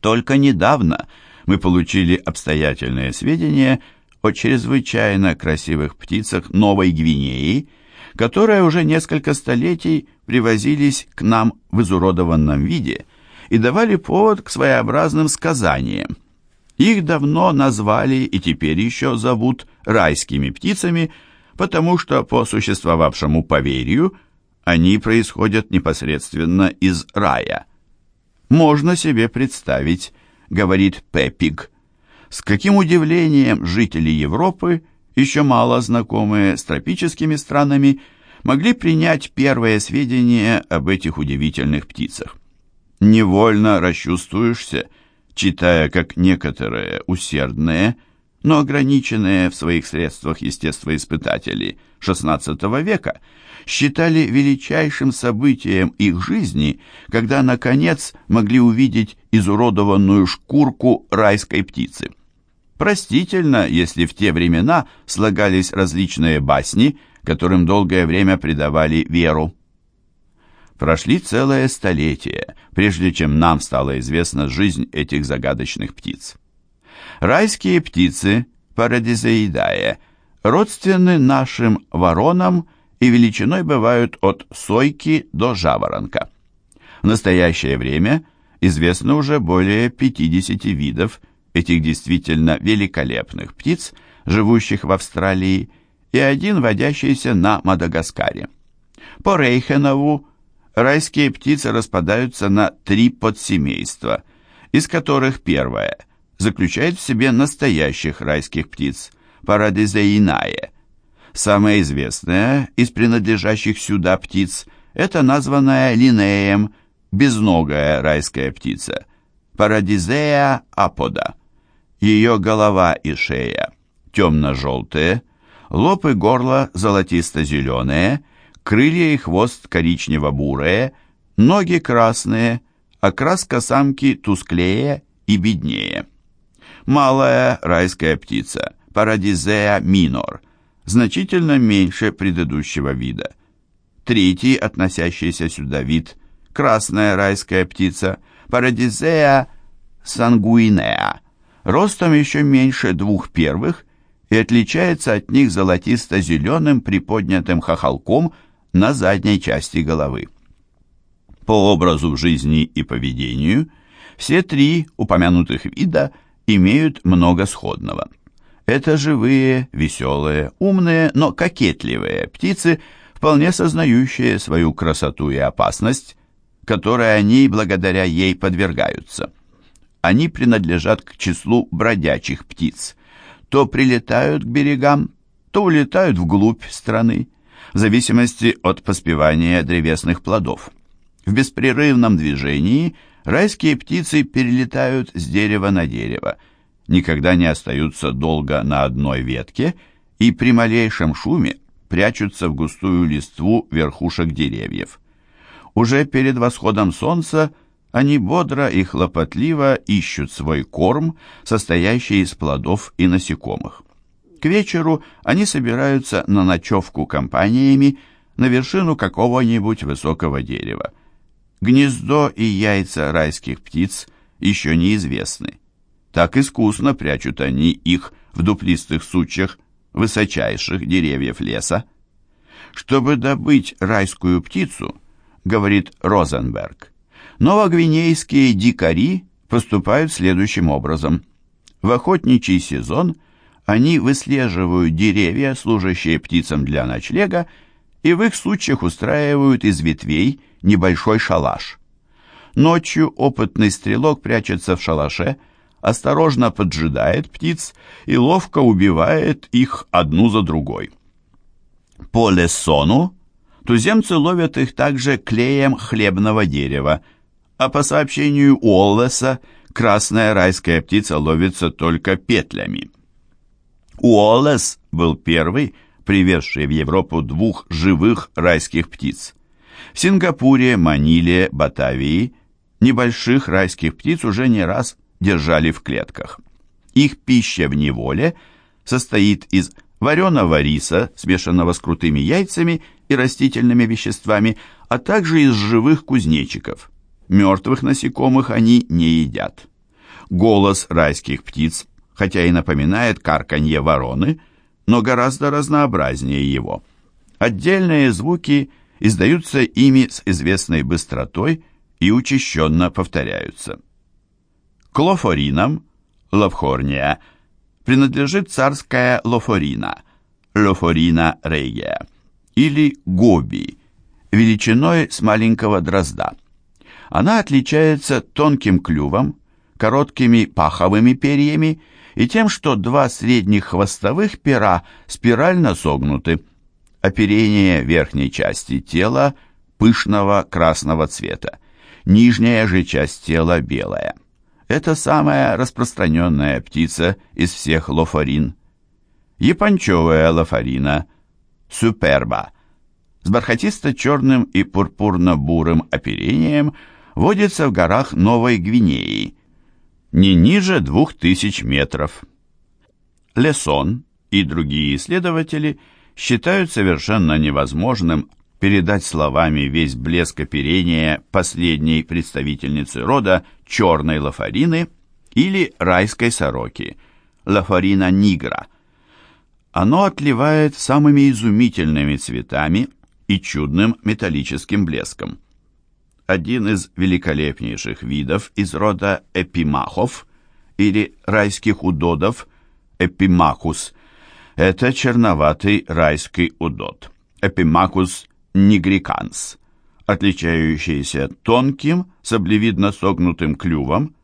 Только недавно мы получили обстоятельные сведения о чрезвычайно красивых птицах Новой Гвинеи, которые уже несколько столетий привозились к нам в изуродованном виде и давали повод к своеобразным сказаниям. Их давно назвали и теперь еще зовут райскими птицами, потому что по существовавшему поверью они происходят непосредственно из рая. Можно себе представить, говорит Пепиг, с каким удивлением жители Европы, еще мало знакомые с тропическими странами, могли принять первые сведения об этих удивительных птицах. Невольно расчувствуешься, читая, как некоторые усердные, но ограниченные в своих средствах естествоиспытатели XVI века считали величайшим событием их жизни, когда, наконец, могли увидеть изуродованную шкурку райской птицы. Простительно, если в те времена слагались различные басни, которым долгое время придавали веру. Прошли целое столетие, прежде чем нам стала известна жизнь этих загадочных птиц. Райские птицы, парадизеидае, родственны нашим воронам и величиной бывают от сойки до жаворонка. В настоящее время известно уже более 50 видов этих действительно великолепных птиц, живущих в Австралии, и один водящийся на Мадагаскаре. По Рейхенову райские птицы распадаются на три подсемейства, из которых первое – заключает в себе настоящих райских птиц – парадизеинае. Самая известная из принадлежащих сюда птиц – это названная линеем безногая райская птица – парадизея апода. Ее голова и шея темно-желтые, лоб и горло золотисто-зеленые, крылья и хвост коричнево-бурые, ноги красные, окраска самки тусклее и беднее малая райская птица, Парадизеа минор, значительно меньше предыдущего вида. Третий, относящийся сюда вид, красная райская птица, Парадизеа сангуинеа, ростом еще меньше двух первых и отличается от них золотисто-зеленым приподнятым хохолком на задней части головы. По образу жизни и поведению все три упомянутых вида – имеют много сходного. Это живые, веселые, умные, но кокетливые птицы, вполне сознающие свою красоту и опасность, которой они благодаря ей подвергаются. Они принадлежат к числу бродячих птиц. То прилетают к берегам, то улетают вглубь страны, в зависимости от поспевания древесных плодов. В беспрерывном движении – Райские птицы перелетают с дерева на дерево, никогда не остаются долго на одной ветке и при малейшем шуме прячутся в густую листву верхушек деревьев. Уже перед восходом солнца они бодро и хлопотливо ищут свой корм, состоящий из плодов и насекомых. К вечеру они собираются на ночевку компаниями на вершину какого-нибудь высокого дерева. Гнездо и яйца райских птиц еще неизвестны. Так искусно прячут они их в дуплистых сучьях высочайших деревьев леса. Чтобы добыть райскую птицу, говорит Розенберг, новогвинейские дикари поступают следующим образом. В охотничий сезон они выслеживают деревья, служащие птицам для ночлега, и в их сучьях устраивают из ветвей небольшой шалаш. Ночью опытный стрелок прячется в шалаше, осторожно поджидает птиц и ловко убивает их одну за другой. По лессону туземцы ловят их также клеем хлебного дерева, а по сообщению Уоллеса красная райская птица ловится только петлями. Уоллес был первый, привезший в Европу двух живых райских птиц. В Сингапуре, Маниле, Батавии небольших райских птиц уже не раз держали в клетках. Их пища в неволе состоит из вареного риса, смешанного с крутыми яйцами и растительными веществами, а также из живых кузнечиков. Мертвых насекомых они не едят. Голос райских птиц, хотя и напоминает карканье вороны, но гораздо разнообразнее его. Отдельные звуки издаются ими с известной быстротой и учащенно повторяются. Клофоринам, лавхорния, принадлежит царская лофорина, лофорина регия, или гоби, величиной с маленького дрозда. Она отличается тонким клювом, короткими паховыми перьями и тем, что два средних хвостовых пера спирально согнуты. Оперение верхней части тела пышного красного цвета, нижняя же часть тела белая. Это самая распространенная птица из всех лофорин. Япончевая лофорина, суперба, с бархатисто-черным и пурпурно-бурым оперением водится в горах Новой Гвинеи, не ниже двух тысяч метров. Лесон и другие исследователи считают совершенно невозможным передать словами весь блеск оперения последней представительницы рода черной лафарины или райской сороки, лафарина нигра. Оно отливает самыми изумительными цветами и чудным металлическим блеском один из великолепнейших видов из рода эпимахов или райских удодов, эпимахус. Это черноватый райский удод, эпимахус нигриканс, отличающийся тонким, саблевидно согнутым клювом.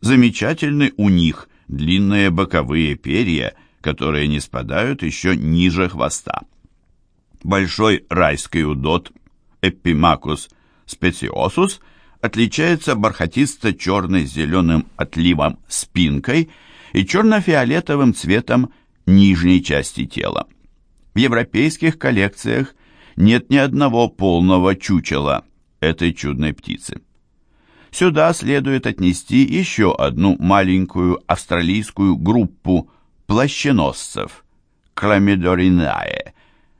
Замечательны у них длинные боковые перья, которые не спадают еще ниже хвоста. Большой райский удод, эпимакус специосус отличается бархатисто-черной с зеленым отливом спинкой и черно-фиолетовым цветом нижней части тела. В европейских коллекциях нет ни одного полного чучела этой чудной птицы. Сюда следует отнести еще одну маленькую австралийскую группу плащеносцев – Кламидоринае,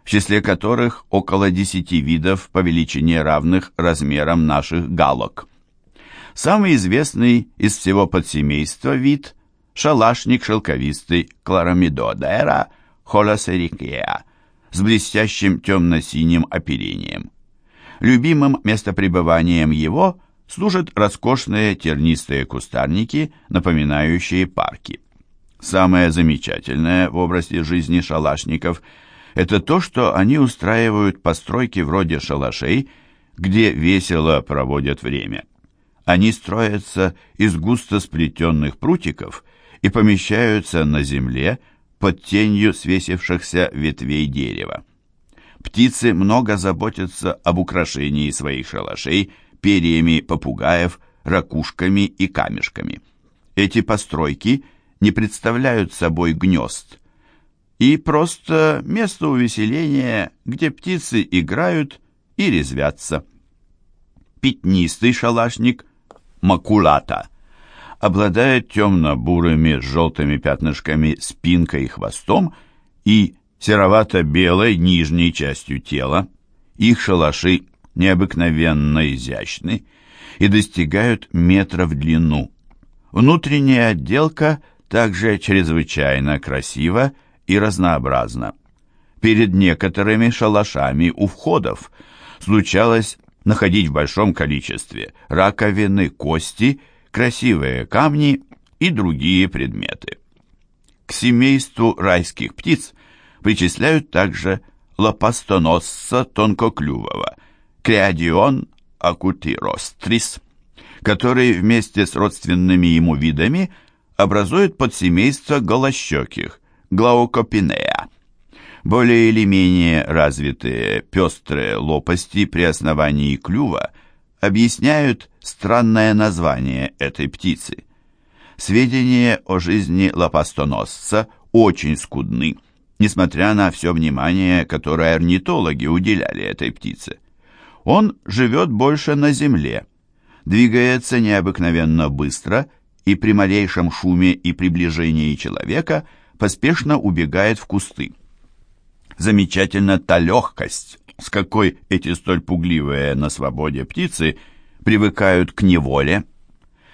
в числе которых около десяти видов по величине равных размерам наших галок. Самый известный из всего подсемейства вид – шалашник шелковистый Кларамидодера холосерикеа с блестящим темно-синим оперением. Любимым местопребыванием его служат роскошные тернистые кустарники, напоминающие парки. Самое замечательное в области жизни шалашников – это то, что они устраивают постройки вроде шалашей, где весело проводят время. Они строятся из густо сплетенных прутиков и помещаются на земле под тенью свесившихся ветвей дерева. Птицы много заботятся об украшении своих шалашей перьями попугаев, ракушками и камешками. Эти постройки не представляют собой гнезд, и просто место увеселения, где птицы играют и резвятся. Пятнистый шалашник макулата обладает темно-бурыми с желтыми пятнышками спинкой и хвостом и серовато-белой нижней частью тела. Их шалаши необыкновенно изящны и достигают метра в длину. Внутренняя отделка также чрезвычайно красива и разнообразно. Перед некоторыми шалашами у входов случалось находить в большом количестве раковины, кости, красивые камни и другие предметы. К семейству райских птиц причисляют также лопастоносца тонкоклювого, креадион акутирострис, который вместе с родственными ему видами образует подсемейство голощеких, глаукопинеа. Более или менее развитые пестрые лопасти при основании клюва объясняют странное название этой птицы. Сведения о жизни лопастоносца очень скудны, несмотря на все внимание, которое орнитологи уделяли этой птице. Он живет больше на земле, двигается необыкновенно быстро и при малейшем шуме и приближении человека – поспешно убегает в кусты. Замечательна та легкость, с какой эти столь пугливые на свободе птицы привыкают к неволе.